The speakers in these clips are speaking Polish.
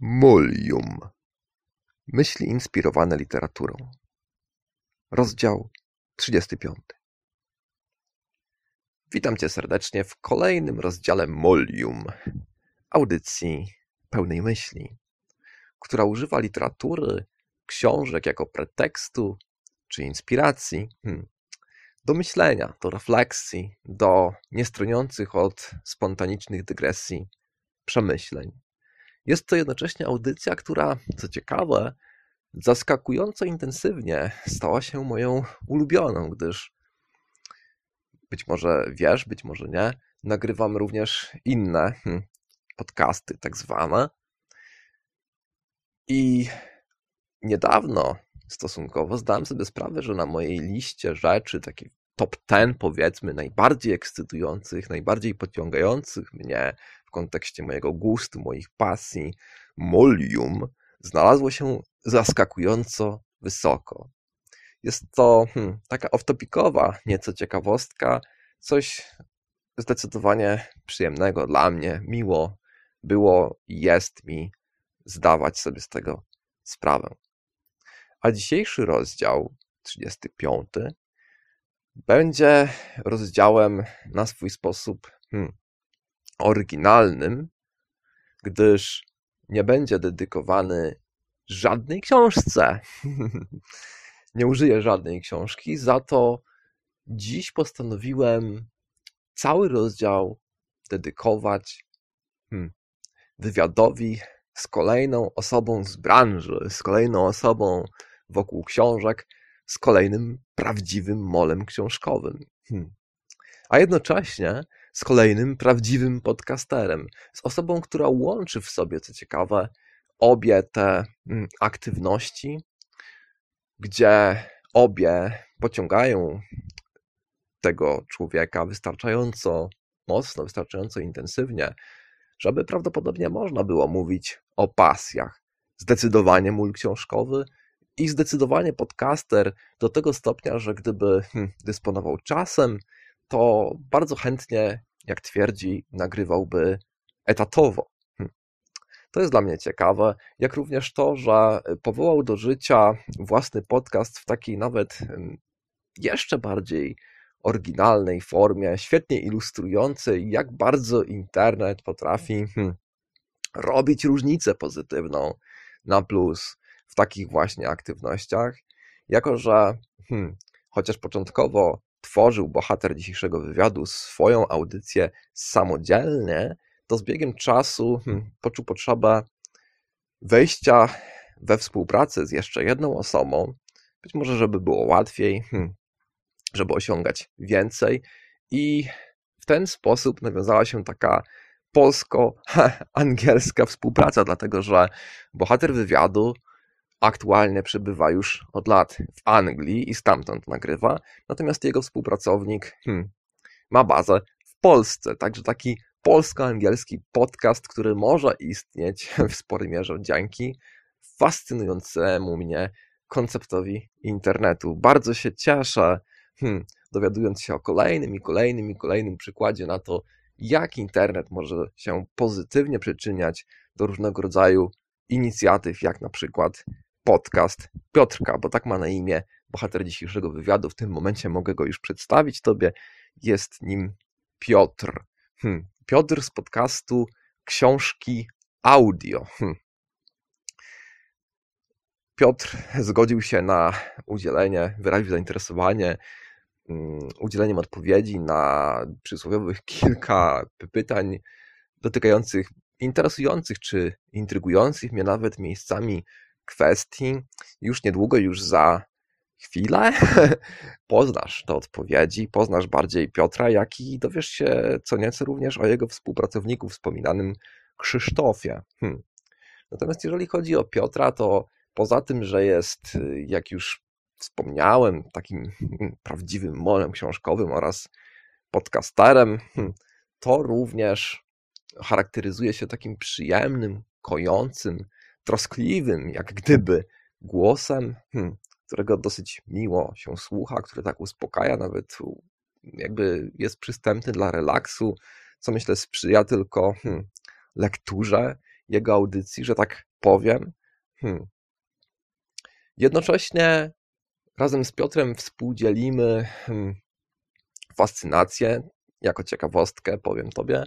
Mulium. Myśli inspirowane literaturą. Rozdział 35. Witam Cię serdecznie w kolejnym rozdziale Mulium, audycji pełnej myśli, która używa literatury, książek jako pretekstu czy inspiracji hmm, do myślenia, do refleksji, do niestroniących od spontanicznych dygresji przemyśleń jest to jednocześnie audycja, która, co ciekawe, zaskakująco intensywnie stała się moją ulubioną, gdyż być może wiesz, być może nie, nagrywam również inne hmm, podcasty, tak zwane. I niedawno stosunkowo zdałem sobie sprawę, że na mojej liście rzeczy, takich top ten powiedzmy, najbardziej ekscytujących, najbardziej pociągających mnie w kontekście mojego gustu, moich pasji, molium, znalazło się zaskakująco wysoko. Jest to hmm, taka off-topicowa nieco ciekawostka, coś zdecydowanie przyjemnego dla mnie, miło było i jest mi zdawać sobie z tego sprawę. A dzisiejszy rozdział, 35, będzie rozdziałem na swój sposób hmm, oryginalnym, gdyż nie będzie dedykowany żadnej książce. nie użyję żadnej książki, za to dziś postanowiłem cały rozdział dedykować hmm, wywiadowi z kolejną osobą z branży, z kolejną osobą wokół książek, z kolejnym prawdziwym molem książkowym. Hmm. A jednocześnie z kolejnym prawdziwym podcasterem, z osobą, która łączy w sobie, co ciekawe, obie te hmm, aktywności, gdzie obie pociągają tego człowieka wystarczająco mocno, wystarczająco intensywnie, żeby prawdopodobnie można było mówić o pasjach. Zdecydowanie mól książkowy i zdecydowanie podcaster do tego stopnia, że gdyby hmm, dysponował czasem, to bardzo chętnie, jak twierdzi, nagrywałby etatowo. Hmm. To jest dla mnie ciekawe, jak również to, że powołał do życia własny podcast w takiej nawet hmm, jeszcze bardziej oryginalnej formie, świetnie ilustrującej, jak bardzo internet potrafi robić różnicę pozytywną na plus w takich właśnie aktywnościach, jako że hmm, chociaż początkowo tworzył bohater dzisiejszego wywiadu swoją audycję samodzielnie, to z biegiem czasu hmm, poczuł potrzebę wejścia we współpracę z jeszcze jedną osobą, być może, żeby było łatwiej, hmm, żeby osiągać więcej, i w ten sposób nawiązała się taka polsko-angielska współpraca, dlatego że bohater wywiadu aktualnie przebywa już od lat w Anglii i stamtąd nagrywa, natomiast jego współpracownik hmm, ma bazę w Polsce, także taki polsko-angielski podcast, który może istnieć w sporej mierze dzięki fascynującemu mnie konceptowi internetu. Bardzo się cieszę, hmm, dowiadując się o kolejnym i kolejnym i kolejnym przykładzie na to, jak internet może się pozytywnie przyczyniać do różnego rodzaju inicjatyw, jak na przykład podcast Piotrka, bo tak ma na imię bohater dzisiejszego wywiadu. W tym momencie mogę go już przedstawić Tobie. Jest nim Piotr. Hmm. Piotr z podcastu Książki Audio. Hmm. Piotr zgodził się na udzielenie, wyraził zainteresowanie um, udzieleniem odpowiedzi na przysłowiowych kilka pytań dotykających interesujących czy intrygujących mnie nawet miejscami kwestii. Już niedługo, już za chwilę poznasz te odpowiedzi, poznasz bardziej Piotra, jak i dowiesz się co nieco również o jego współpracowniku wspominanym Krzysztofie. Hmm. Natomiast jeżeli chodzi o Piotra, to poza tym, że jest, jak już wspomniałem, takim hmm, prawdziwym molem książkowym oraz podcasterem, hmm, to również charakteryzuje się takim przyjemnym, kojącym, troskliwym, jak gdyby głosem, hmm, którego dosyć miło się słucha, który tak uspokaja, nawet jakby jest przystępny dla relaksu, co myślę sprzyja tylko hmm, lekturze jego audycji, że tak powiem. Hmm. Jednocześnie razem z Piotrem współdzielimy hmm, fascynację, jako ciekawostkę powiem Tobie,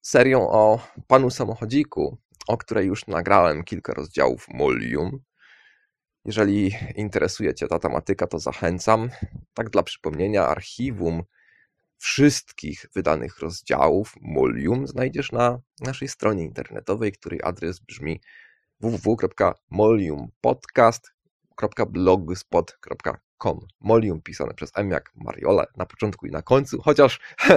serią o panu samochodziku, o której już nagrałem kilka rozdziałów Molium. Jeżeli interesuje Cię ta tematyka, to zachęcam. Tak dla przypomnienia, archiwum wszystkich wydanych rozdziałów Molium znajdziesz na naszej stronie internetowej, której adres brzmi www.moliumpodcast.blogspot.com com. Molium pisane przez M jak Mariole na początku i na końcu, chociaż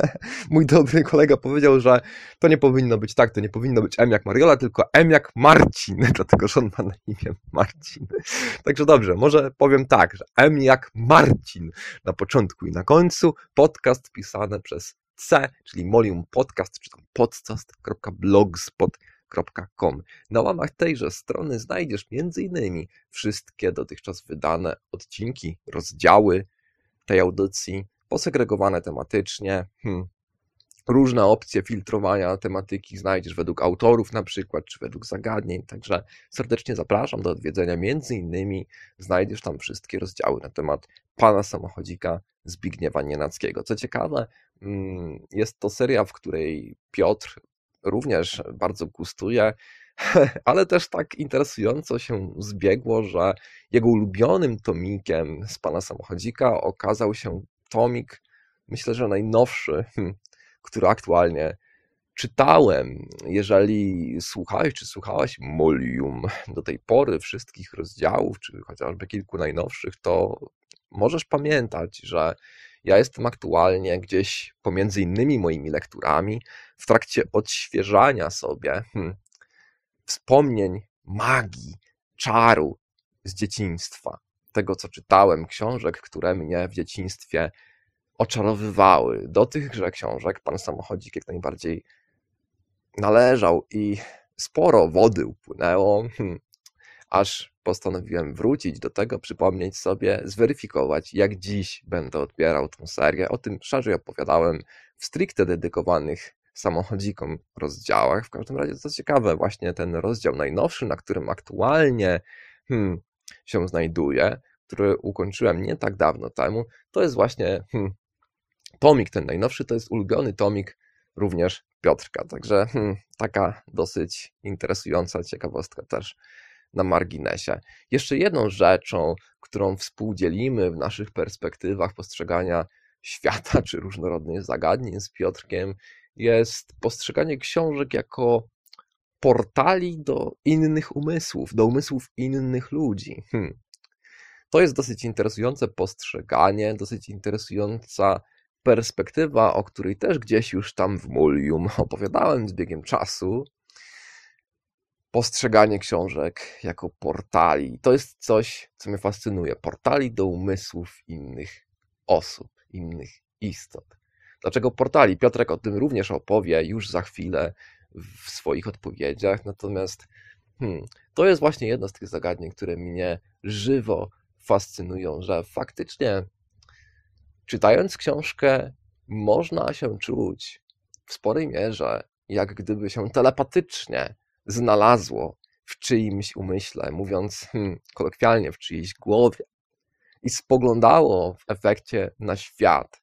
mój dobry kolega powiedział, że to nie powinno być tak, to nie powinno być M jak Mariola, tylko M jak Marcin, dlatego że on ma na imię Marcin. Także dobrze, może powiem tak, że M jak Marcin na początku i na końcu, podcast pisane przez C, czyli Molium Podcast, czy tam podcast.blogspot.com na łamach tejże strony znajdziesz m.in. wszystkie dotychczas wydane odcinki, rozdziały tej audycji, posegregowane tematycznie, hmm. różne opcje filtrowania tematyki znajdziesz według autorów na przykład, czy według zagadnień, także serdecznie zapraszam do odwiedzenia, między innymi znajdziesz tam wszystkie rozdziały na temat pana samochodzika Zbigniewa Nienackiego. Co ciekawe, hmm, jest to seria, w której Piotr również bardzo gustuje, ale też tak interesująco się zbiegło, że jego ulubionym tomikiem z pana samochodzika okazał się tomik, myślę, że najnowszy, hmm, który aktualnie czytałem. Jeżeli słuchałeś czy słuchałaś Molium do tej pory wszystkich rozdziałów, czy chociażby kilku najnowszych, to możesz pamiętać, że ja jestem aktualnie gdzieś pomiędzy innymi moimi lekturami w trakcie odświeżania sobie hmm, wspomnień magii, czaru z dzieciństwa. Tego, co czytałem, książek, które mnie w dzieciństwie oczarowywały. Do tychże książek pan samochodzik jak najbardziej należał i sporo wody upłynęło, hmm, aż postanowiłem wrócić do tego, przypomnieć sobie, zweryfikować, jak dziś będę odbierał tę serię. O tym szerzej opowiadałem w stricte dedykowanych samochodzikom rozdziałach. W każdym razie, co ciekawe, właśnie ten rozdział najnowszy, na którym aktualnie hmm, się znajduję, który ukończyłem nie tak dawno temu, to jest właśnie hmm, tomik ten najnowszy, to jest ulubiony tomik również Piotrka. Także hmm, taka dosyć interesująca ciekawostka też na marginesie. Jeszcze jedną rzeczą, którą współdzielimy w naszych perspektywach postrzegania świata czy różnorodnych zagadnień z Piotrkiem, jest postrzeganie książek jako portali do innych umysłów, do umysłów innych ludzi. Hmm. To jest dosyć interesujące postrzeganie, dosyć interesująca perspektywa, o której też gdzieś już tam w Mulium opowiadałem z biegiem czasu postrzeganie książek jako portali. To jest coś, co mnie fascynuje. Portali do umysłów innych osób, innych istot. Dlaczego portali? Piotrek o tym również opowie już za chwilę w swoich odpowiedziach. Natomiast hmm, to jest właśnie jedno z tych zagadnień, które mnie żywo fascynują, że faktycznie czytając książkę można się czuć w sporej mierze, jak gdyby się telepatycznie znalazło w czyimś umyśle, mówiąc hmm, kolokwialnie, w czyjejś głowie i spoglądało w efekcie na świat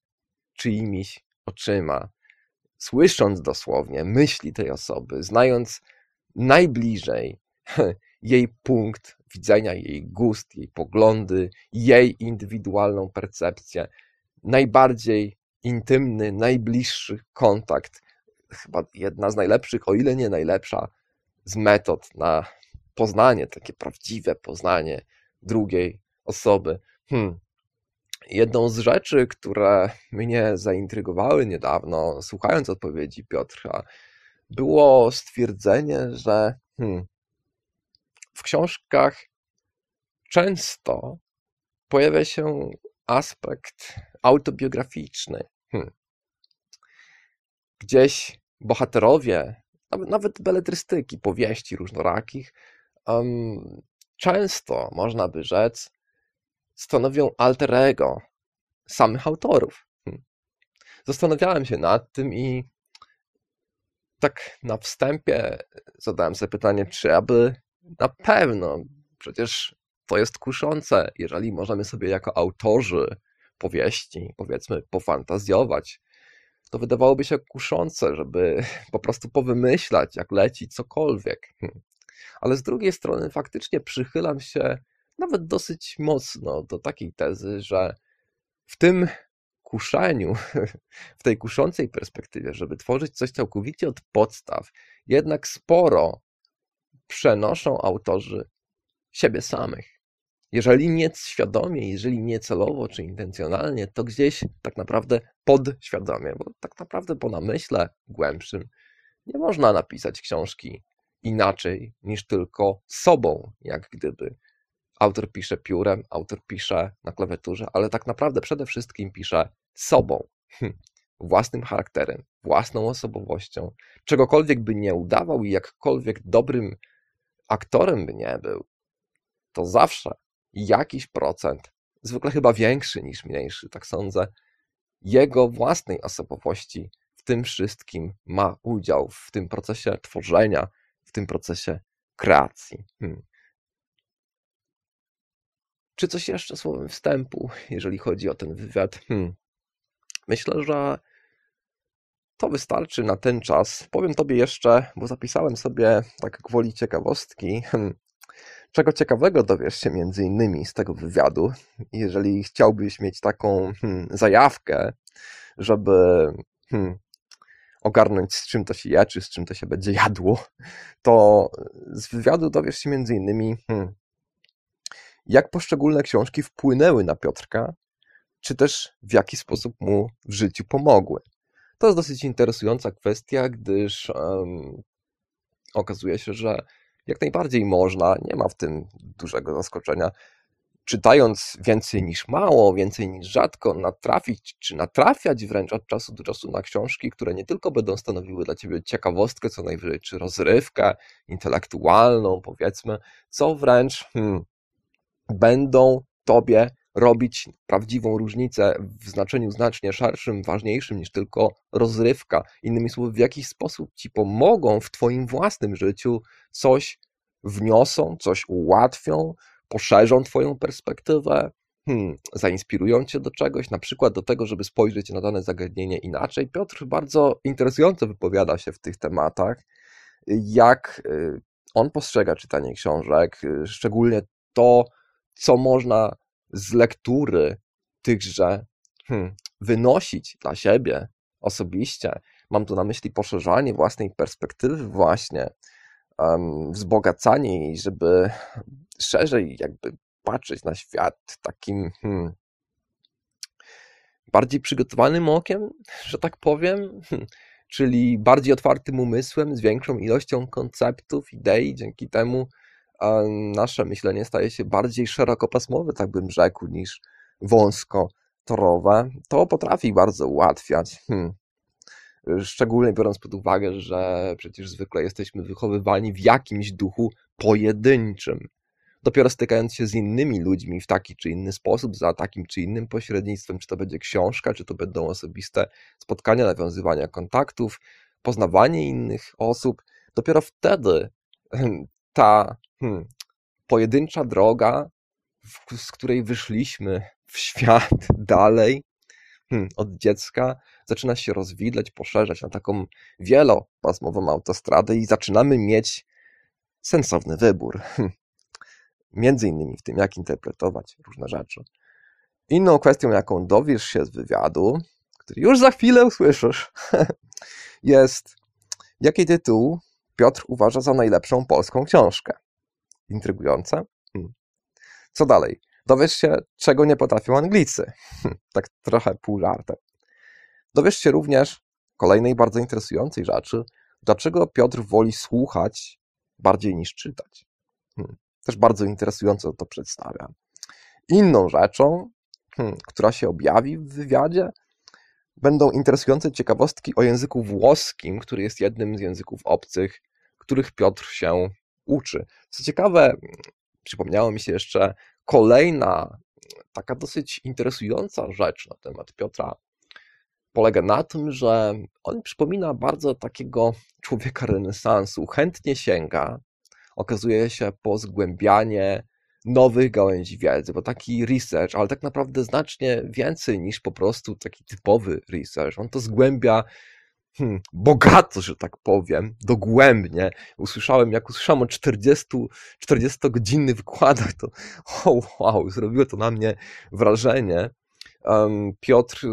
czyimiś oczyma, słysząc dosłownie myśli tej osoby, znając najbliżej jej punkt widzenia, jej gust, jej poglądy, jej indywidualną percepcję, najbardziej intymny, najbliższy kontakt, chyba jedna z najlepszych, o ile nie najlepsza, z metod na poznanie, takie prawdziwe poznanie drugiej osoby. Hmm. Jedną z rzeczy, które mnie zaintrygowały niedawno, słuchając odpowiedzi Piotra, było stwierdzenie, że hmm, w książkach często pojawia się aspekt autobiograficzny. Hmm. Gdzieś bohaterowie nawet, beletrystyki, powieści różnorakich, um, często, można by rzec, stanowią alter ego samych autorów. Hmm. Zastanawiałem się nad tym i tak na wstępie zadałem sobie pytanie, czy aby na pewno, przecież to jest kuszące, jeżeli możemy sobie jako autorzy powieści, powiedzmy, pofantazjować, to wydawałoby się kuszące, żeby po prostu powymyślać, jak leci cokolwiek. Hm. Ale z drugiej strony faktycznie przychylam się nawet dosyć mocno do takiej tezy, że w tym kuszeniu, w tej kuszącej perspektywie, żeby tworzyć coś całkowicie od podstaw, jednak sporo przenoszą autorzy siebie samych. Jeżeli nie świadomie, jeżeli nie celowo czy intencjonalnie, to gdzieś tak naprawdę podświadomie, bo tak naprawdę po namyśle głębszym nie można napisać książki inaczej niż tylko sobą, jak gdyby. Autor pisze piórem, autor pisze na klawiaturze, ale tak naprawdę przede wszystkim pisze sobą, hm, własnym charakterem, własną osobowością. Czegokolwiek by nie udawał i jakkolwiek dobrym aktorem by nie był, to zawsze jakiś procent, zwykle chyba większy niż mniejszy, tak sądzę, jego własnej osobowości w tym wszystkim ma udział, w tym procesie tworzenia, w tym procesie kreacji. Hmm. Czy coś jeszcze słowem wstępu, jeżeli chodzi o ten wywiad? Hmm. Myślę, że to wystarczy na ten czas. Powiem Tobie jeszcze, bo zapisałem sobie tak gwoli ciekawostki, hmm, czego ciekawego dowiesz się między innymi z tego wywiadu. Jeżeli chciałbyś mieć taką hmm, zajawkę, żeby hmm, ogarnąć z czym to się je, czy z czym to się będzie jadło, to z wywiadu dowiesz się między innymi hmm, jak poszczególne książki wpłynęły na Piotrka, czy też w jaki sposób mu w życiu pomogły. To jest dosyć interesująca kwestia, gdyż um, okazuje się, że jak najbardziej można, nie ma w tym dużego zaskoczenia. Czytając więcej niż mało, więcej niż rzadko, natrafić czy natrafiać wręcz od czasu do czasu na książki, które nie tylko będą stanowiły dla ciebie ciekawostkę, co najwyżej, czy rozrywkę intelektualną, powiedzmy, co wręcz hmm, będą tobie robić prawdziwą różnicę w znaczeniu znacznie szerszym, ważniejszym niż tylko rozrywka. Innymi słowy, w jakiś sposób ci pomogą w twoim własnym życiu, coś wniosą, coś ułatwią, poszerzą twoją perspektywę, hmm, zainspirują cię do czegoś, na przykład do tego, żeby spojrzeć na dane zagadnienie inaczej. Piotr bardzo interesująco wypowiada się w tych tematach, jak y, on postrzega czytanie książek, y, szczególnie to, co można z lektury tychże hmm, wynosić dla siebie osobiście. Mam tu na myśli poszerzanie własnej perspektywy, właśnie um, wzbogacanie jej, żeby szerzej jakby patrzeć na świat takim hmm, bardziej przygotowanym okiem, że tak powiem, hmm, czyli bardziej otwartym umysłem, z większą ilością konceptów, idei. Dzięki temu nasze myślenie staje się bardziej szerokopasmowe, tak bym rzekł, niż wąskotorowe, to potrafi bardzo ułatwiać. Hmm. Szczególnie biorąc pod uwagę, że przecież zwykle jesteśmy wychowywani w jakimś duchu pojedynczym. Dopiero stykając się z innymi ludźmi w taki czy inny sposób, za takim czy innym pośrednictwem, czy to będzie książka, czy to będą osobiste spotkania, nawiązywania kontaktów, poznawanie innych osób, dopiero wtedy hmm, ta hmm, pojedyncza droga, z której wyszliśmy w świat dalej hmm, od dziecka, zaczyna się rozwidlać, poszerzać na taką wielopasmową autostradę i zaczynamy mieć sensowny wybór. Hmm. Między innymi w tym, jak interpretować różne rzeczy. Inną kwestią, jaką dowiesz się z wywiadu, który już za chwilę usłyszysz, jest jaki tytuł Piotr uważa za najlepszą polską książkę. Intrygujące. Hmm. Co dalej? Dowiesz się, czego nie potrafią Anglicy. Hmm, tak trochę pół żartem. Dowiesz się również kolejnej bardzo interesującej rzeczy, dlaczego Piotr woli słuchać bardziej niż czytać. Hmm. Też bardzo interesująco to przedstawia. Inną rzeczą, która się objawi w wywiadzie, będą interesujące ciekawostki o języku włoskim, który jest jednym z języków obcych, których Piotr się uczy. Co ciekawe, przypomniała mi się jeszcze kolejna taka dosyć interesująca rzecz na temat Piotra. polega na tym, że on przypomina bardzo takiego człowieka renesansu. Chętnie sięga, okazuje się, po zgłębianie nowych gałęzi wiedzy, bo taki research, ale tak naprawdę znacznie więcej niż po prostu taki typowy research. On to zgłębia hmm, bogato, że tak powiem, dogłębnie. Usłyszałem, jak usłyszałem o 40, 40-godzinnych wykładach, to oh, wow, zrobiło to na mnie wrażenie. Um, Piotr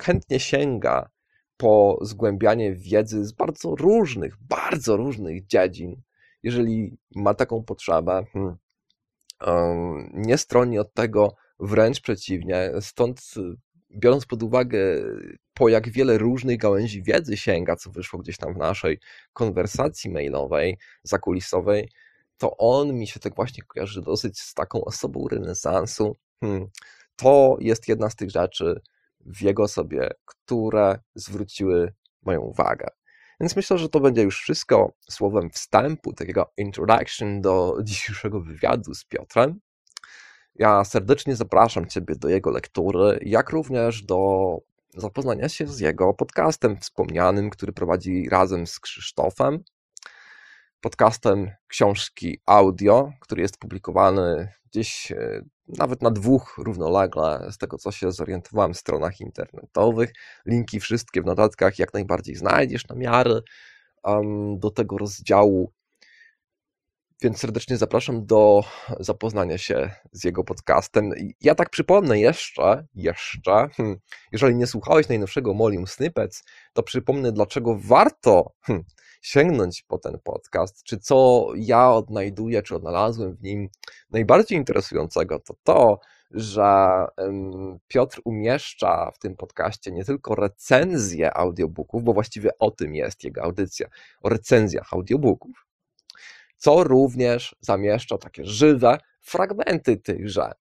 chętnie sięga po zgłębianie wiedzy z bardzo różnych, bardzo różnych dziedzin. Jeżeli ma taką potrzebę, hmm, um, nie stroni od tego, wręcz przeciwnie. Stąd biorąc pod uwagę, po jak wiele różnych gałęzi wiedzy sięga, co wyszło gdzieś tam w naszej konwersacji mailowej, zakulisowej, to on mi się tak właśnie kojarzy dosyć z taką osobą renesansu. Hmm. To jest jedna z tych rzeczy w jego osobie, które zwróciły moją uwagę. Więc myślę, że to będzie już wszystko słowem wstępu, takiego introduction do dzisiejszego wywiadu z Piotrem. Ja serdecznie zapraszam Ciebie do jego lektury, jak również do zapoznania się z jego podcastem wspomnianym, który prowadzi razem z Krzysztofem. Podcastem książki audio, który jest publikowany gdzieś e, nawet na dwóch równolegle, z tego co się zorientowałem, stronach internetowych. Linki wszystkie w notatkach jak najbardziej znajdziesz na miarę do tego rozdziału więc serdecznie zapraszam do zapoznania się z jego podcastem. Ja tak przypomnę jeszcze, jeszcze, hmm, jeżeli nie słuchałeś najnowszego Molium Snippets, to przypomnę, dlaczego warto hmm, sięgnąć po ten podcast, czy co ja odnajduję, czy odnalazłem w nim najbardziej interesującego, to to, że Piotr umieszcza w tym podcaście nie tylko recenzje audiobooków, bo właściwie o tym jest jego audycja, o recenzjach audiobooków, co również zamieszcza takie żywe fragmenty tychże.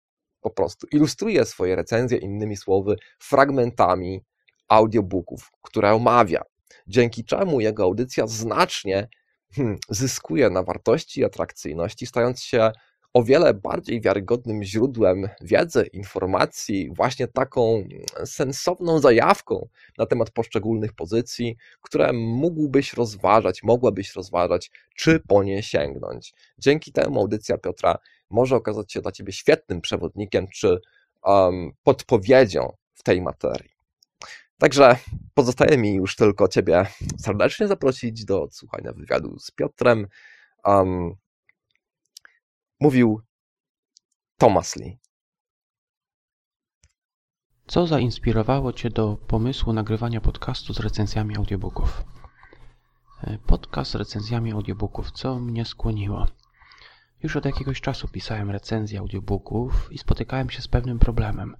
Po prostu ilustruje swoje recenzje, innymi słowy, fragmentami audiobooków, które omawia. Dzięki czemu jego audycja znacznie hmm, zyskuje na wartości i atrakcyjności, stając się o wiele bardziej wiarygodnym źródłem wiedzy, informacji, właśnie taką sensowną zajawką na temat poszczególnych pozycji, które mógłbyś rozważać, mogłabyś rozważać, czy po nie sięgnąć. Dzięki temu audycja Piotra może okazać się dla Ciebie świetnym przewodnikiem, czy um, podpowiedzią w tej materii. Także pozostaje mi już tylko Ciebie serdecznie zaprosić do odsłuchania wywiadu z Piotrem. Um, Mówił Thomas Lee. Co zainspirowało Cię do pomysłu nagrywania podcastu z recenzjami audiobooków? E, podcast z recenzjami audiobooków, co mnie skłoniło? Już od jakiegoś czasu pisałem recenzje audiobooków i spotykałem się z pewnym problemem.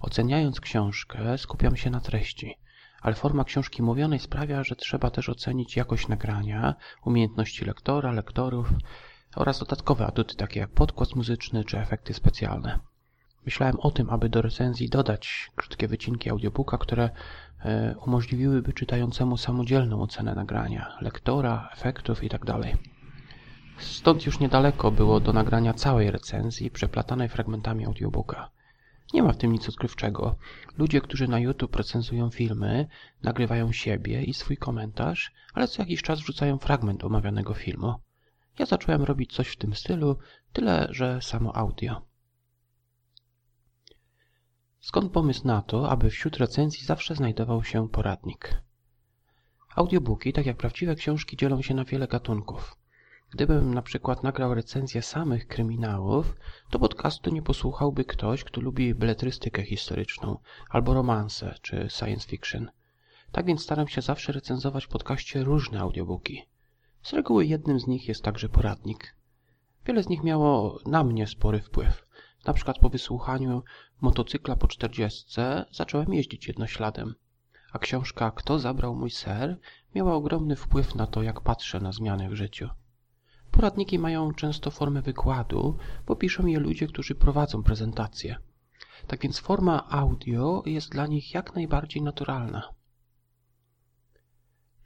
Oceniając książkę, skupiam się na treści, ale forma książki mówionej sprawia, że trzeba też ocenić jakość nagrania, umiejętności lektora, lektorów oraz dodatkowe atuty takie jak podkład muzyczny czy efekty specjalne. Myślałem o tym, aby do recenzji dodać krótkie wycinki audiobooka, które e, umożliwiłyby czytającemu samodzielną ocenę nagrania, lektora, efektów itd. Tak Stąd już niedaleko było do nagrania całej recenzji, przeplatanej fragmentami audiobooka. Nie ma w tym nic odkrywczego. Ludzie, którzy na YouTube recenzują filmy, nagrywają siebie i swój komentarz, ale co jakiś czas wrzucają fragment omawianego filmu. Ja zacząłem robić coś w tym stylu, tyle że samo audio. Skąd pomysł na to, aby wśród recenzji zawsze znajdował się poradnik? Audiobooki, tak jak prawdziwe książki, dzielą się na wiele gatunków. Gdybym na przykład nagrał recenzję samych kryminałów, to podcastu nie posłuchałby ktoś, kto lubi beletrystykę historyczną, albo romanse czy science fiction. Tak więc staram się zawsze recenzować w podcaście różne audiobooki. Z reguły jednym z nich jest także poradnik. Wiele z nich miało na mnie spory wpływ. Na przykład po wysłuchaniu motocykla po czterdziestce zacząłem jeździć jednośladem, a książka Kto zabrał mój ser miała ogromny wpływ na to, jak patrzę na zmiany w życiu. Poradniki mają często formę wykładu, bo piszą je ludzie, którzy prowadzą prezentacje. Tak więc forma audio jest dla nich jak najbardziej naturalna.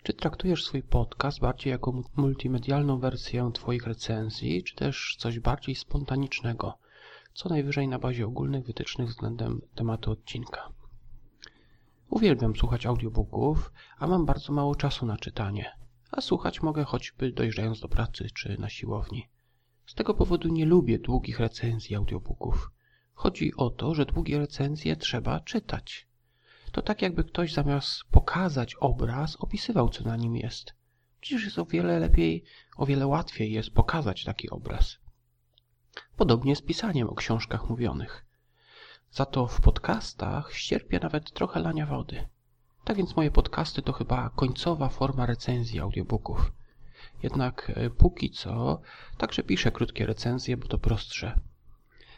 Czy traktujesz swój podcast bardziej jako multimedialną wersję Twoich recenzji, czy też coś bardziej spontanicznego, co najwyżej na bazie ogólnych wytycznych względem tematu odcinka? Uwielbiam słuchać audiobooków, a mam bardzo mało czasu na czytanie, a słuchać mogę choćby dojeżdżając do pracy czy na siłowni. Z tego powodu nie lubię długich recenzji audiobooków. Chodzi o to, że długie recenzje trzeba czytać. To tak jakby ktoś zamiast pokazać obraz, opisywał co na nim jest. Przecież jest o wiele lepiej, o wiele łatwiej jest pokazać taki obraz. Podobnie z pisaniem o książkach mówionych. Za to w podcastach ścierpię nawet trochę lania wody. Tak więc moje podcasty to chyba końcowa forma recenzji audiobooków. Jednak e, póki co także piszę krótkie recenzje, bo to prostsze.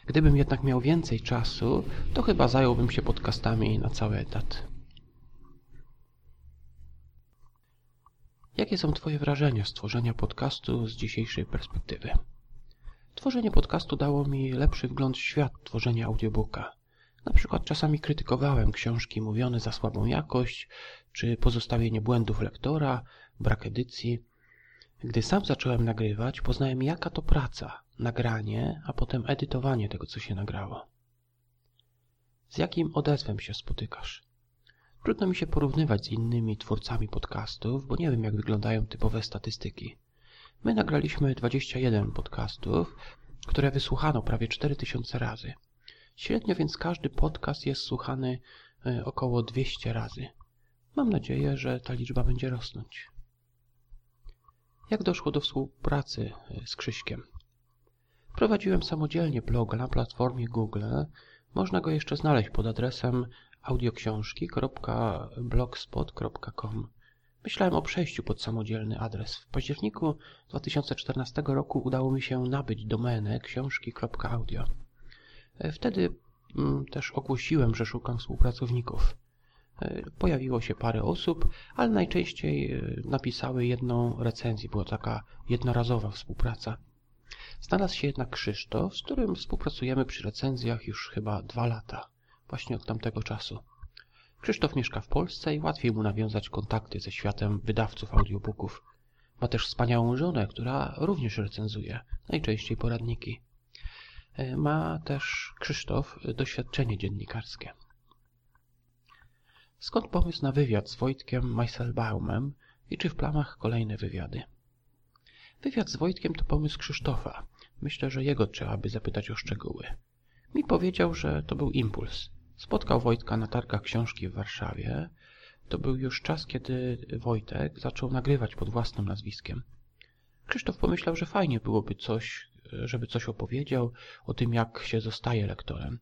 Gdybym jednak miał więcej czasu, to chyba zająłbym się podcastami na cały etat. Jakie są Twoje wrażenia z tworzenia podcastu z dzisiejszej perspektywy? Tworzenie podcastu dało mi lepszy wgląd w świat tworzenia audiobooka. Na przykład czasami krytykowałem książki mówione za słabą jakość, czy pozostawienie błędów lektora, brak edycji. Gdy sam zacząłem nagrywać, poznałem jaka to praca, nagranie, a potem edytowanie tego, co się nagrało. Z jakim odezwem się spotykasz? Trudno mi się porównywać z innymi twórcami podcastów, bo nie wiem, jak wyglądają typowe statystyki. My nagraliśmy 21 podcastów, które wysłuchano prawie 4000 razy. Średnio więc każdy podcast jest słuchany e, około 200 razy. Mam nadzieję, że ta liczba będzie rosnąć. Jak doszło do współpracy e, z Krzyśkiem? Prowadziłem samodzielnie bloga na platformie Google. Można go jeszcze znaleźć pod adresem audioksiążki.blogspot.com. Myślałem o przejściu pod samodzielny adres. W październiku 2014 roku udało mi się nabyć domenę książki.audio. E, wtedy mm, też ogłosiłem, że szukam współpracowników. E, pojawiło się parę osób, ale najczęściej e, napisały jedną recenzję. Była taka jednorazowa współpraca. Znalazł się jednak Krzysztof, z którym współpracujemy przy recenzjach już chyba dwa lata, właśnie od tamtego czasu. Krzysztof mieszka w Polsce i łatwiej mu nawiązać kontakty ze światem wydawców audiobooków. Ma też wspaniałą żonę, która również recenzuje, najczęściej poradniki. E, ma też Krzysztof doświadczenie dziennikarskie. Skąd pomysł na wywiad z Wojtkiem Meiselbaumem i czy w planach kolejne wywiady? Wywiad z Wojtkiem to pomysł Krzysztofa. Myślę, że jego trzeba by zapytać o szczegóły. Mi powiedział, że to był impuls. Spotkał Wojtka na targach książki w Warszawie. To był już czas, kiedy Wojtek zaczął nagrywać pod własnym nazwiskiem. Krzysztof pomyślał, że fajnie byłoby coś, żeby coś opowiedział o tym, jak się zostaje lektorem.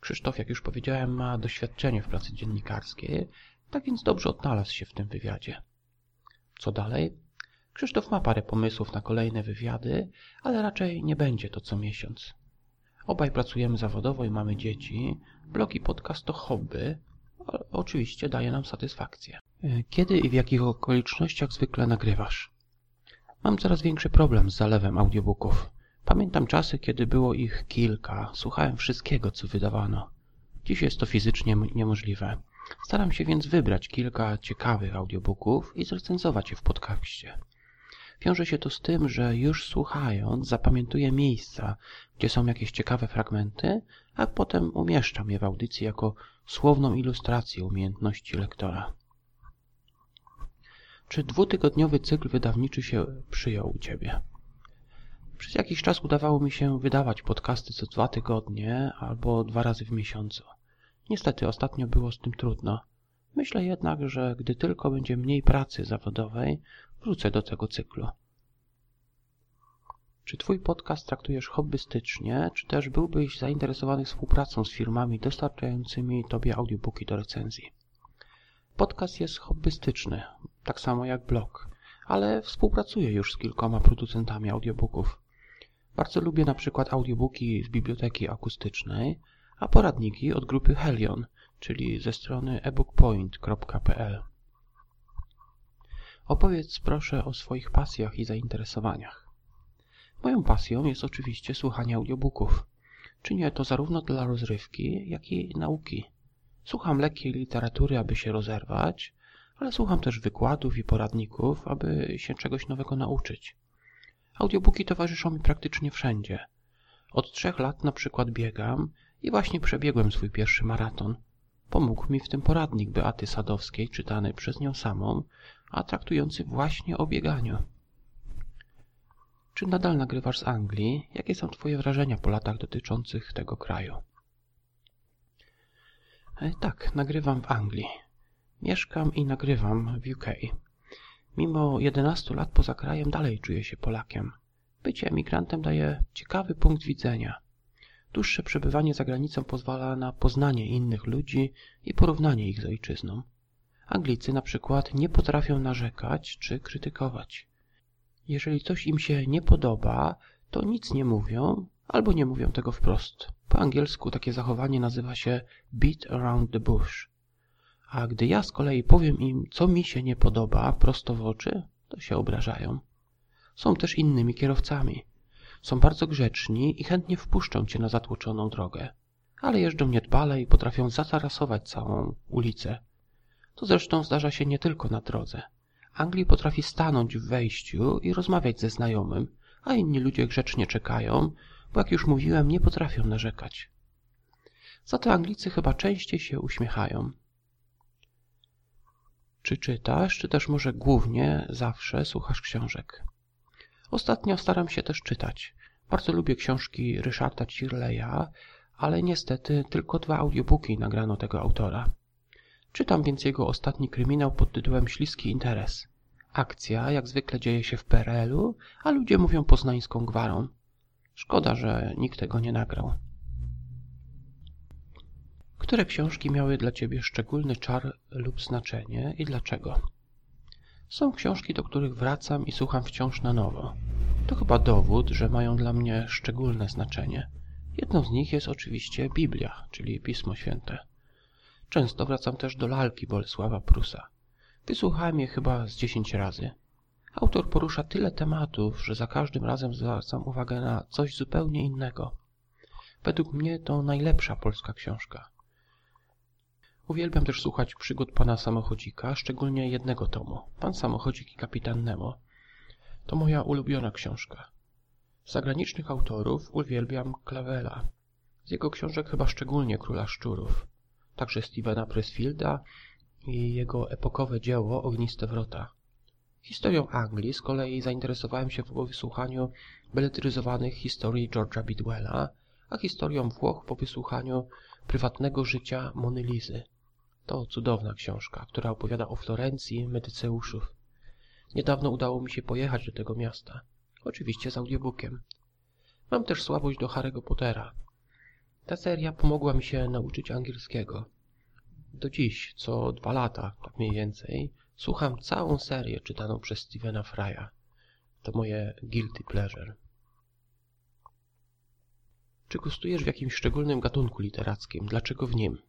Krzysztof, jak już powiedziałem, ma doświadczenie w pracy dziennikarskiej, tak więc dobrze odnalazł się w tym wywiadzie. Co dalej? Krzysztof ma parę pomysłów na kolejne wywiady, ale raczej nie będzie to co miesiąc. Obaj pracujemy zawodowo i mamy dzieci. Blog i podcast to hobby, oczywiście daje nam satysfakcję. Kiedy i w jakich okolicznościach zwykle nagrywasz? Mam coraz większy problem z zalewem audiobooków. Pamiętam czasy, kiedy było ich kilka. Słuchałem wszystkiego, co wydawano. Dziś jest to fizycznie niemożliwe. Staram się więc wybrać kilka ciekawych audiobooków i zrecenzować je w podcaście. Wiąże się to z tym, że już słuchając zapamiętuję miejsca, gdzie są jakieś ciekawe fragmenty, a potem umieszczam je w audycji jako słowną ilustrację umiejętności lektora. Czy dwutygodniowy cykl wydawniczy się przyjął u Ciebie? Przez jakiś czas udawało mi się wydawać podcasty co dwa tygodnie albo dwa razy w miesiącu. Niestety ostatnio było z tym trudno. Myślę jednak, że gdy tylko będzie mniej pracy zawodowej, wrócę do tego cyklu. Czy Twój podcast traktujesz hobbystycznie, czy też byłbyś zainteresowany współpracą z firmami dostarczającymi Tobie audiobooki do recenzji? Podcast jest hobbystyczny, tak samo jak blog, ale współpracuję już z kilkoma producentami audiobooków. Bardzo lubię na przykład audiobooki z biblioteki akustycznej, a poradniki od grupy Helion, czyli ze strony ebookpoint.pl. Opowiedz proszę o swoich pasjach i zainteresowaniach. Moją pasją jest oczywiście słuchanie audiobooków. Czynię to zarówno dla rozrywki, jak i nauki. Słucham lekkiej literatury, aby się rozerwać, ale słucham też wykładów i poradników, aby się czegoś nowego nauczyć. Audiobooki towarzyszą mi praktycznie wszędzie. Od trzech lat na przykład biegam i właśnie przebiegłem swój pierwszy maraton. Pomógł mi w tym poradnik Beaty Sadowskiej, czytany przez nią samą, a traktujący właśnie o bieganiu. Czy nadal nagrywasz z Anglii? Jakie są Twoje wrażenia po latach dotyczących tego kraju? E, tak, nagrywam w Anglii. Mieszkam i nagrywam w UK. Mimo 11 lat poza krajem dalej czuję się Polakiem. Bycie emigrantem daje ciekawy punkt widzenia. Dłuższe przebywanie za granicą pozwala na poznanie innych ludzi i porównanie ich z ojczyzną. Anglicy na przykład nie potrafią narzekać czy krytykować. Jeżeli coś im się nie podoba, to nic nie mówią albo nie mówią tego wprost. Po angielsku takie zachowanie nazywa się beat around the bush. A gdy ja z kolei powiem im, co mi się nie podoba prosto w oczy, to się obrażają. Są też innymi kierowcami. Są bardzo grzeczni i chętnie wpuszczą cię na zatłoczoną drogę, ale jeżdżą niedbale i potrafią zatarasować całą ulicę. To zresztą zdarza się nie tylko na drodze. Anglii potrafi stanąć w wejściu i rozmawiać ze znajomym, a inni ludzie grzecznie czekają, bo jak już mówiłem, nie potrafią narzekać. Za to Anglicy chyba częściej się uśmiechają. Czy czytasz, czy też może głównie zawsze słuchasz książek? Ostatnio staram się też czytać. Bardzo lubię książki Ryszarda Cirleya, ale niestety tylko dwa audiobooki nagrano tego autora. Czytam więc jego ostatni kryminał pod tytułem Śliski Interes. Akcja, jak zwykle, dzieje się w PRL-u, a ludzie mówią poznańską gwarą. Szkoda, że nikt tego nie nagrał. Które książki miały dla Ciebie szczególny czar lub znaczenie i dlaczego? Są książki, do których wracam i słucham wciąż na nowo. To chyba dowód, że mają dla mnie szczególne znaczenie. Jedną z nich jest oczywiście Biblia, czyli Pismo Święte. Często wracam też do lalki Bolesława Prusa. Wysłuchałem je chyba z dziesięć razy. Autor porusza tyle tematów, że za każdym razem zwracam uwagę na coś zupełnie innego. Według mnie to najlepsza polska książka. Uwielbiam też słuchać przygód pana samochodzika, szczególnie jednego tomu. Pan samochodzik i kapitan Nemo. To moja ulubiona książka. Z zagranicznych autorów uwielbiam Clavela. Z jego książek chyba szczególnie Króla Szczurów. Także Stevena Pressfielda i jego epokowe dzieło Ogniste Wrota. Historią Anglii z kolei zainteresowałem się po wysłuchaniu beletryzowanych historii George'a Bidwella, a historią Włoch po wysłuchaniu prywatnego życia Monelizy. To cudowna książka, która opowiada o Florencji Medyceuszów. Niedawno udało mi się pojechać do tego miasta. Oczywiście z audiobookiem. Mam też słabość do Harry'ego Pottera. Ta seria pomogła mi się nauczyć angielskiego. Do dziś, co dwa lata, tak mniej więcej, słucham całą serię czytaną przez Stevena Frya. To moje guilty pleasure. Czy gustujesz w jakimś szczególnym gatunku literackim? Dlaczego w nim?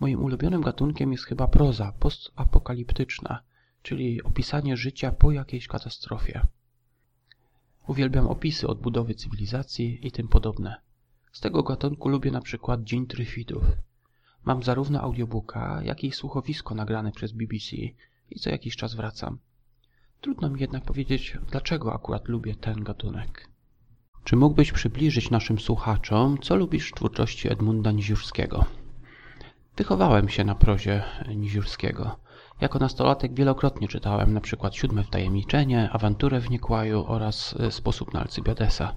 Moim ulubionym gatunkiem jest chyba proza postapokaliptyczna, czyli opisanie życia po jakiejś katastrofie. Uwielbiam opisy odbudowy cywilizacji i tym podobne. Z tego gatunku lubię na przykład Dzień Tryfidów. Mam zarówno audiobooka, jak i słuchowisko nagrane przez BBC i co jakiś czas wracam. Trudno mi jednak powiedzieć, dlaczego akurat lubię ten gatunek. Czy mógłbyś przybliżyć naszym słuchaczom, co lubisz w twórczości Edmunda Niziurskiego? Wychowałem się na prozie Niziurskiego. Jako nastolatek wielokrotnie czytałem przykład Siódme Wtajemniczenie, Awanturę w Niekłaju oraz e, Sposób na Alcybiadesa.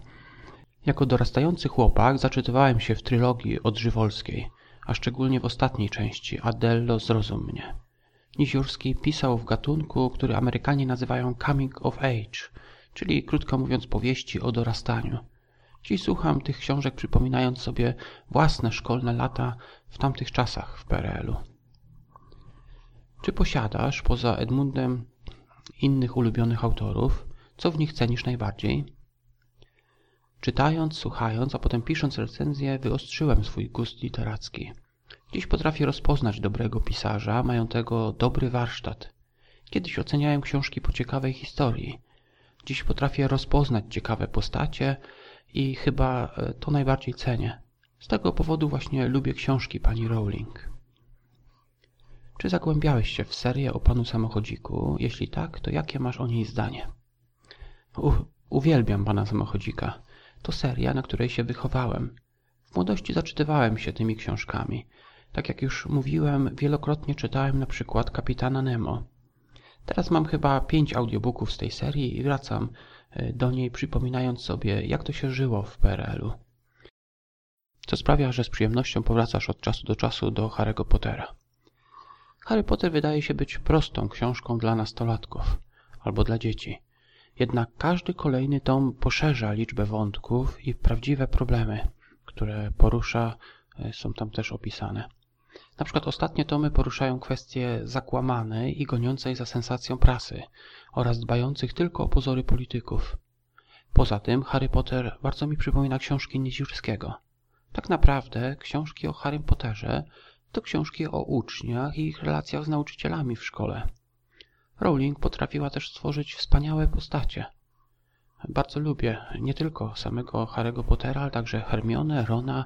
Jako dorastający chłopak zaczytywałem się w trylogii Odżywolskiej, a szczególnie w ostatniej części Adello Zrozum mnie. Niziurski pisał w gatunku, który Amerykanie nazywają coming of age, czyli krótko mówiąc powieści o dorastaniu. Dziś słucham tych książek przypominając sobie własne szkolne lata w tamtych czasach w PRL-u. Czy posiadasz, poza Edmundem, innych ulubionych autorów? Co w nich cenisz najbardziej? Czytając, słuchając, a potem pisząc recenzję, wyostrzyłem swój gust literacki. Dziś potrafię rozpoznać dobrego pisarza, mającego dobry warsztat. Kiedyś oceniałem książki po ciekawej historii. Dziś potrafię rozpoznać ciekawe postacie i chyba e, to najbardziej cenię. Z tego powodu właśnie lubię książki pani Rowling. Czy zagłębiałeś się w serię o panu samochodziku? Jeśli tak, to jakie masz o niej zdanie? U uwielbiam pana samochodzika. To seria, na której się wychowałem. W młodości zaczytywałem się tymi książkami. Tak jak już mówiłem, wielokrotnie czytałem na przykład Kapitana Nemo. Teraz mam chyba pięć audiobooków z tej serii i wracam do niej przypominając sobie, jak to się żyło w PRL-u. Co sprawia, że z przyjemnością powracasz od czasu do czasu do Harry'ego Pottera. Harry Potter wydaje się być prostą książką dla nastolatków albo dla dzieci. Jednak każdy kolejny tom poszerza liczbę wątków i prawdziwe problemy, które porusza, e, są tam też opisane. Na przykład ostatnie tomy poruszają kwestie zakłamanej i goniącej za sensacją prasy oraz dbających tylko o pozory polityków. Poza tym Harry Potter bardzo mi przypomina książki Nieziórskiego. Tak naprawdę książki o Harrym Potterze to książki o uczniach i ich relacjach z nauczycielami w szkole. Rowling potrafiła też stworzyć wspaniałe postacie. Bardzo lubię nie tylko samego Harry'ego Pottera, ale także Hermione, Rona,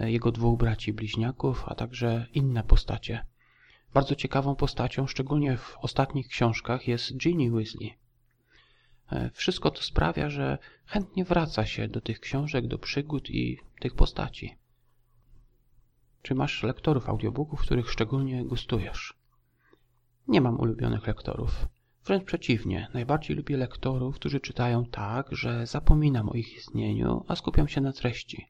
jego dwóch braci bliźniaków, a także inne postacie. Bardzo ciekawą postacią, szczególnie w ostatnich książkach, jest Ginny Weasley. Wszystko to sprawia, że chętnie wraca się do tych książek, do przygód i tych postaci. Czy masz lektorów audiobooków, których szczególnie gustujesz? Nie mam ulubionych lektorów. Wręcz przeciwnie, najbardziej lubię lektorów, którzy czytają tak, że zapominam o ich istnieniu, a skupiam się na treści.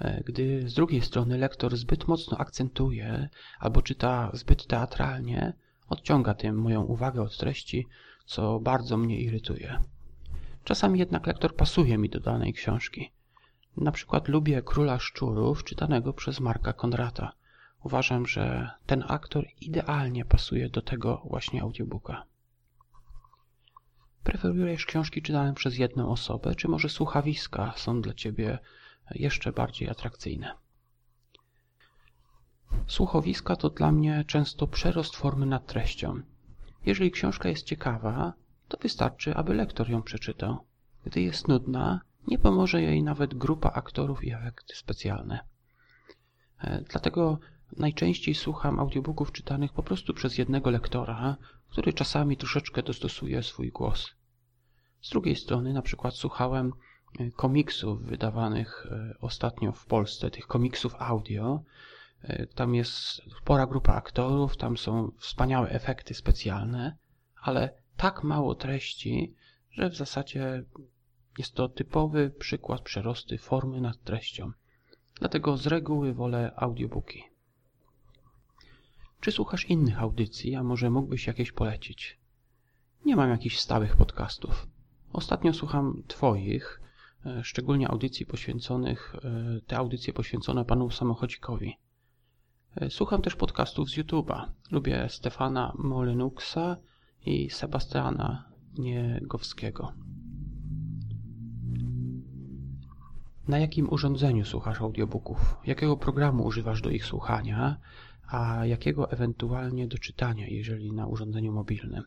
E, gdy z drugiej strony lektor zbyt mocno akcentuje albo czyta zbyt teatralnie, odciąga tym moją uwagę od treści, co bardzo mnie irytuje. Czasami jednak lektor pasuje mi do danej książki. Na przykład lubię Króla Szczurów, czytanego przez Marka Konrata. Uważam, że ten aktor idealnie pasuje do tego właśnie audiobooka. Preferujesz książki czytane przez jedną osobę, czy może słuchawiska są dla Ciebie jeszcze bardziej atrakcyjne? Słuchowiska to dla mnie często przerost formy nad treścią. Jeżeli książka jest ciekawa, to wystarczy, aby lektor ją przeczytał. Gdy jest nudna, nie pomoże jej nawet grupa aktorów i efekty specjalne. E, dlatego najczęściej słucham audiobooków czytanych po prostu przez jednego lektora, który czasami troszeczkę dostosuje swój głos. Z drugiej strony, na przykład słuchałem komiksów wydawanych e, ostatnio w Polsce, tych komiksów audio. Tam jest spora grupa aktorów, tam są wspaniałe efekty specjalne, ale tak mało treści, że w zasadzie jest to typowy przykład przerosty formy nad treścią. Dlatego z reguły wolę audiobooki. Czy słuchasz innych audycji, a może mógłbyś jakieś polecić? Nie mam jakichś stałych podcastów. Ostatnio słucham Twoich, e, szczególnie audycji poświęconych, e, te audycje poświęcone panu samochodzikowi. E, słucham też podcastów z YouTube'a. Lubię Stefana Molenuksa i Sebastiana Niegowskiego. Na jakim urządzeniu słuchasz audiobooków? Jakiego programu używasz do ich słuchania? A jakiego ewentualnie do czytania, jeżeli na urządzeniu mobilnym?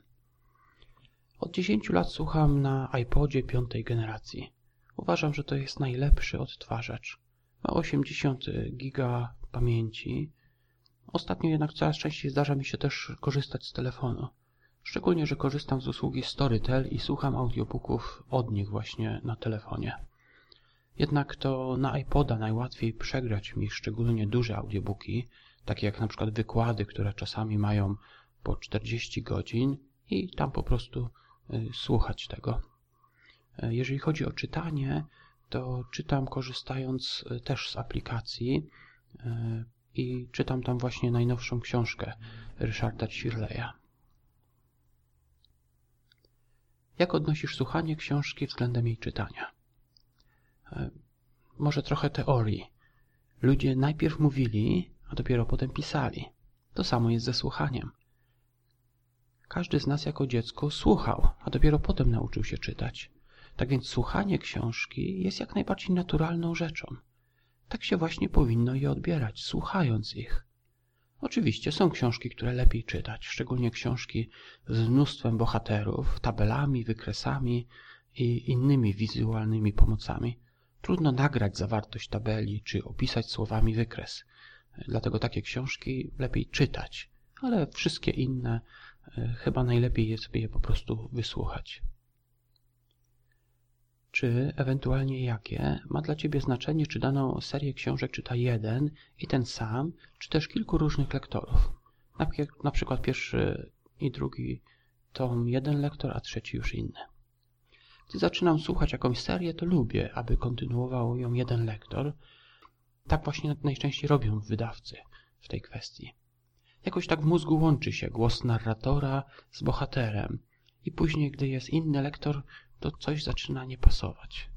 Od 10 lat słucham na iPodzie piątej generacji. Uważam, że to jest najlepszy odtwarzacz. Ma 80 giga pamięci. Ostatnio jednak coraz częściej zdarza mi się też korzystać z telefonu. Szczególnie, że korzystam z usługi Storytel i słucham audiobooków od nich właśnie na telefonie. Jednak to na iPoda najłatwiej przegrać mi szczególnie duże audiobooki, takie jak na przykład wykłady, które czasami mają po 40 godzin i tam po prostu y, słuchać tego. E, jeżeli chodzi o czytanie, to czytam korzystając y, też z aplikacji y, i czytam tam właśnie najnowszą książkę Ryszarda Shirleya. Jak odnosisz słuchanie książki względem jej czytania? E, może trochę teorii. Ludzie najpierw mówili, a dopiero potem pisali. To samo jest ze słuchaniem. Każdy z nas jako dziecko słuchał, a dopiero potem nauczył się czytać. Tak więc słuchanie książki jest jak najbardziej naturalną rzeczą. Tak się właśnie powinno je odbierać, słuchając ich. Oczywiście są książki, które lepiej czytać, szczególnie książki z mnóstwem bohaterów, tabelami, wykresami i innymi wizualnymi pomocami. Trudno nagrać zawartość tabeli czy opisać słowami wykres. Dlatego takie książki lepiej czytać, ale wszystkie inne e, chyba najlepiej jest je po prostu wysłuchać. Czy ewentualnie jakie ma dla Ciebie znaczenie, czy daną serię książek czyta jeden i ten sam, czy też kilku różnych lektorów. Na, przykład pierwszy i drugi tom jeden lektor, a trzeci już inny. Gdy zaczynam słuchać jakąś serię, to lubię, aby kontynuował ją jeden lektor. Tak właśnie najczęściej robią wydawcy w tej kwestii. Jakoś tak w mózgu łączy się głos narratora z bohaterem i później, gdy jest inny lektor, to coś zaczyna nie pasować.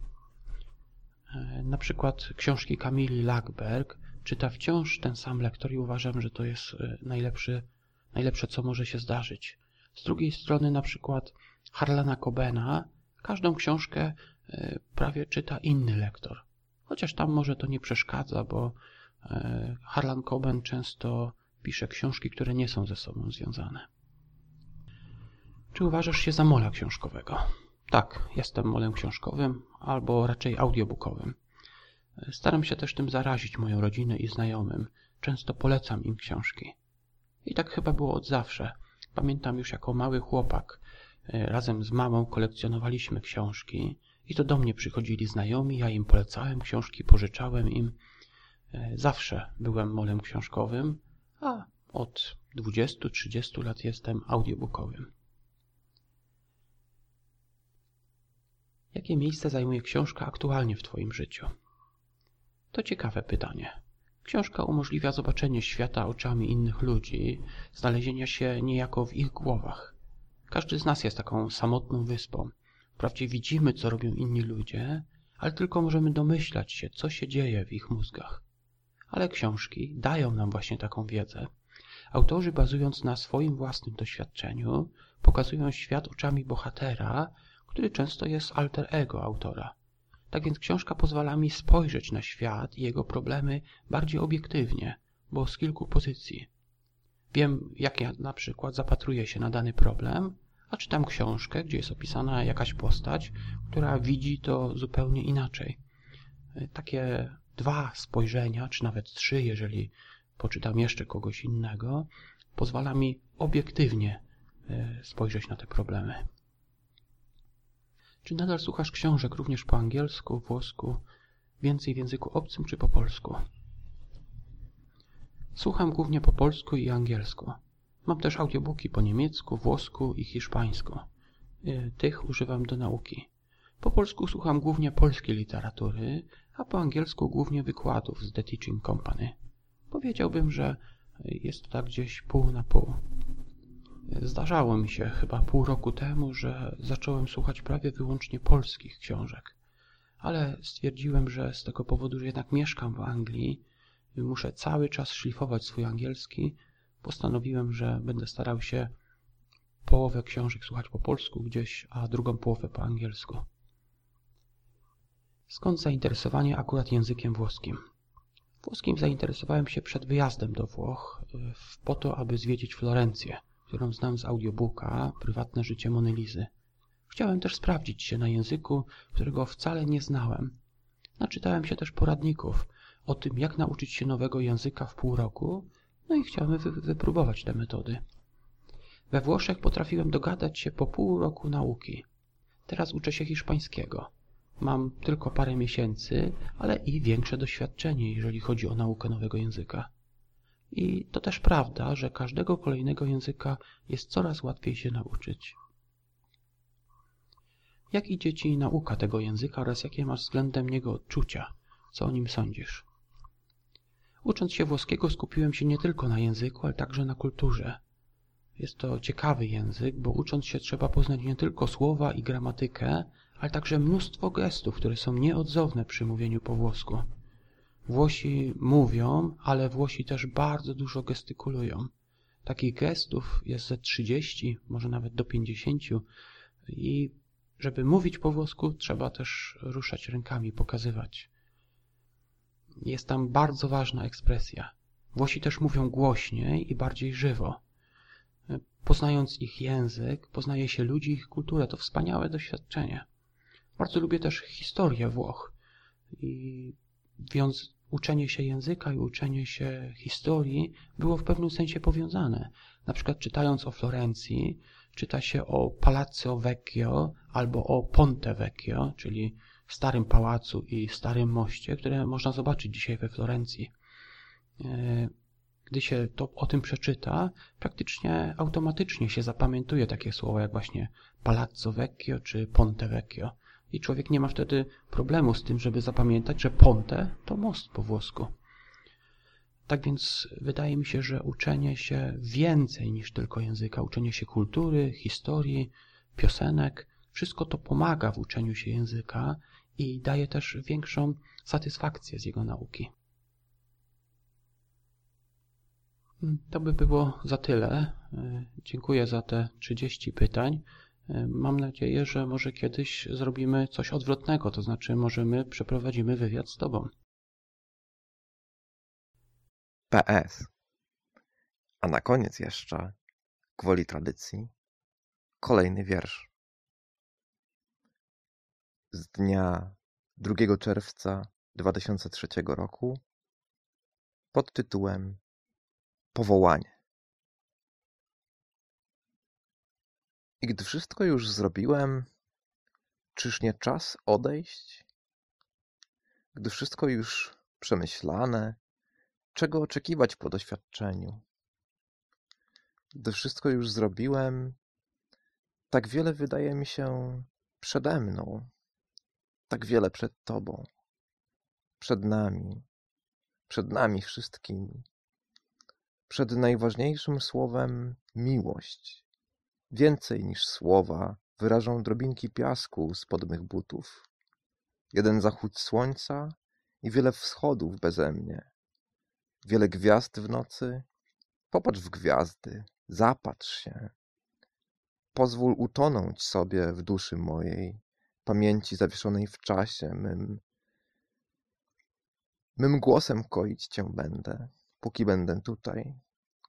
E, na przykład książki Kamili Lackberg czyta wciąż ten sam lektor i uważam, że to jest e, najlepszy, najlepsze, co może się zdarzyć. Z drugiej strony na przykład Harlana Cobena każdą książkę e, prawie czyta inny lektor. Chociaż tam może to nie przeszkadza, bo Harlan Coben często pisze książki, które nie są ze sobą związane. Czy uważasz się za mola książkowego? Tak, jestem molem książkowym, albo raczej audiobookowym. Staram się też tym zarazić moją rodzinę i znajomym. Często polecam im książki. I tak chyba było od zawsze. Pamiętam już jako mały chłopak. E, razem z mamą kolekcjonowaliśmy książki i to do mnie przychodzili znajomi, ja im polecałem książki, pożyczałem im. E, zawsze byłem molem książkowym, a od 20-30 lat jestem audiobookowym. Jakie miejsce zajmuje książka aktualnie w Twoim życiu? To ciekawe pytanie. Książka umożliwia zobaczenie świata oczami innych ludzi, znalezienia się niejako w ich głowach. Każdy z nas jest taką samotną wyspą. Wprawdzie widzimy, co robią inni ludzie, ale tylko możemy domyślać się, co się dzieje w ich mózgach. Ale książki dają nam właśnie taką wiedzę. Autorzy, bazując na swoim własnym doświadczeniu, pokazują świat oczami bohatera, który często jest alter ego autora. Tak więc książka pozwala mi spojrzeć na świat i jego problemy bardziej obiektywnie, bo z kilku pozycji. Wiem, jak ja na przykład zapatruję się na dany problem, a czytam książkę, gdzie jest opisana jakaś postać, która widzi to zupełnie inaczej. Takie dwa spojrzenia, czy nawet trzy, jeżeli poczytam jeszcze kogoś innego, pozwala mi obiektywnie e, spojrzeć na te problemy. Czy nadal słuchasz książek również po angielsku, włosku, więcej w języku obcym czy po polsku? Słucham głównie po polsku i angielsku. Mam też audiobooki po niemiecku, włosku i hiszpańsku. Y, tych używam do nauki. Po polsku słucham głównie polskiej literatury, a po angielsku głównie wykładów z The Teaching Company. Powiedziałbym, że jest to tak gdzieś pół na pół. Zdarzało mi się chyba pół roku temu, że zacząłem słuchać prawie wyłącznie polskich książek, ale stwierdziłem, że z tego powodu, że jednak mieszkam w Anglii muszę cały czas szlifować swój angielski, postanowiłem, że będę starał się połowę książek słuchać po polsku gdzieś, a drugą połowę po angielsku. Skąd zainteresowanie akurat językiem włoskim? Włoskim zainteresowałem się przed wyjazdem do Włoch po to, aby zwiedzić Florencję którą znam z audiobooka Prywatne życie Monelizy. Chciałem też sprawdzić się na języku, którego wcale nie znałem. Naczytałem się też poradników o tym, jak nauczyć się nowego języka w pół roku, no i chciałem wy wypróbować te metody. We Włoszech potrafiłem dogadać się po pół roku nauki. Teraz uczę się hiszpańskiego. Mam tylko parę miesięcy, ale i większe doświadczenie, jeżeli chodzi o naukę nowego języka. I to też prawda, że każdego kolejnego języka jest coraz łatwiej się nauczyć. Jak idzie Ci nauka tego języka oraz jakie masz względem niego odczucia? Co o nim sądzisz? Ucząc się włoskiego skupiłem się nie tylko na języku, ale także na kulturze. Jest to ciekawy język, bo ucząc się trzeba poznać nie tylko słowa i gramatykę, ale także mnóstwo gestów, które są nieodzowne przy mówieniu po włosku. Włosi mówią, ale Włosi też bardzo dużo gestykulują. Takich gestów jest ze 30, może nawet do 50 i żeby mówić po włosku trzeba też ruszać rękami, pokazywać. Jest tam bardzo ważna ekspresja. Włosi też mówią głośniej i bardziej żywo. Poznając ich język, poznaje się ludzi, ich kulturę. To wspaniałe doświadczenie. Bardzo lubię też historię Włoch. I wiąz, uczenie się języka i uczenie się historii było w pewnym sensie powiązane. Na przykład czytając o Florencji, czyta się o Palazzo Vecchio albo o Ponte Vecchio, czyli starym pałacu i starym moście, które można zobaczyć dzisiaj we Florencji. E, gdy się to, o tym przeczyta, praktycznie automatycznie się zapamiętuje takie słowa jak właśnie Palazzo Vecchio czy Ponte Vecchio. I człowiek nie ma wtedy problemu z tym, żeby zapamiętać, że Ponte to most po włosku. Tak więc wydaje mi się, że uczenie się więcej niż tylko języka, uczenie się kultury, historii, piosenek, wszystko to pomaga w uczeniu się języka i daje też większą satysfakcję z jego nauki. Hmm, to by było za tyle. E, dziękuję za te 30 pytań. E, mam nadzieję, że może kiedyś zrobimy coś odwrotnego, to znaczy możemy przeprowadzimy wywiad z Tobą. PS. A na koniec jeszcze, gwoli tradycji, kolejny wiersz. Z dnia 2 czerwca 2003 roku pod tytułem Powołanie. I gdy wszystko już zrobiłem, czyż nie czas odejść? Gdy wszystko już przemyślane, czego oczekiwać po doświadczeniu? Gdy wszystko już zrobiłem, tak wiele wydaje mi się przede mną, tak wiele przed Tobą, przed nami, przed nami wszystkimi, przed najważniejszym słowem miłość. Więcej niż słowa wyrażą drobinki piasku spod mych butów. Jeden zachód słońca i wiele wschodów beze mnie. Wiele gwiazd w nocy. Popatrz w gwiazdy, zapatrz się. Pozwól utonąć sobie w duszy mojej, pamięci zawieszonej w czasie mym. Mym głosem koić cię będę, póki będę tutaj.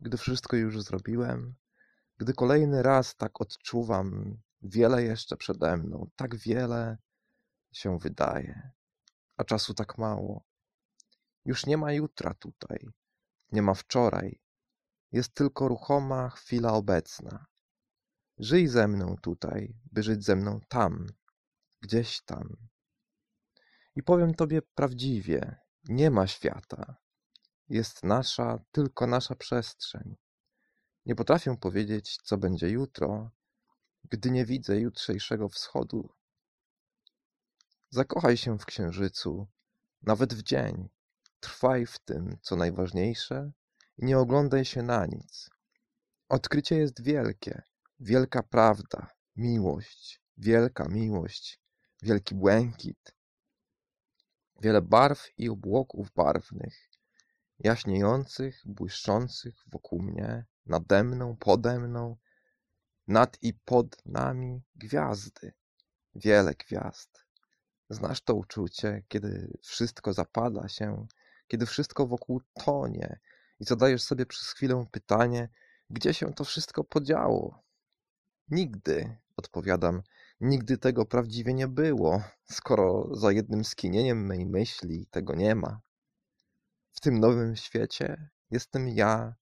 Gdy wszystko już zrobiłem, gdy kolejny raz tak odczuwam, wiele jeszcze przede mną, tak wiele się wydaje, a czasu tak mało. Już nie ma jutra tutaj, nie ma wczoraj, jest tylko ruchoma chwila obecna. Żyj ze mną tutaj, by żyć ze mną tam, gdzieś tam. I powiem Tobie prawdziwie, nie ma świata. Jest nasza, tylko nasza przestrzeń. Nie potrafię powiedzieć, co będzie jutro, gdy nie widzę jutrzejszego wschodu. Zakochaj się w księżycu, nawet w dzień. Trwaj w tym, co najważniejsze i nie oglądaj się na nic. Odkrycie jest wielkie, wielka prawda, miłość, wielka miłość, wielki błękit, wiele barw i obłoków barwnych, jaśniejących, błyszczących wokół mnie, nade mną, pode mną, nad i pod nami gwiazdy, wiele gwiazd. Znasz to uczucie, kiedy wszystko zapada się, kiedy wszystko wokół tonie i zadajesz sobie przez chwilę pytanie, gdzie się to wszystko podziało? Nigdy, odpowiadam, nigdy tego prawdziwie nie było, skoro za jednym skinieniem mej myśli tego nie ma. W tym nowym świecie jestem ja,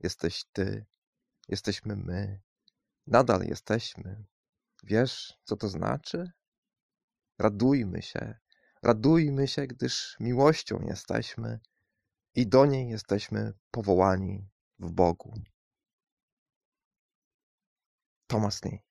jesteś ty, jesteśmy my, nadal jesteśmy. Wiesz, co to znaczy? Radujmy się, radujmy się, gdyż miłością jesteśmy i do niej jesteśmy powołani w Bogu. Thomas Nee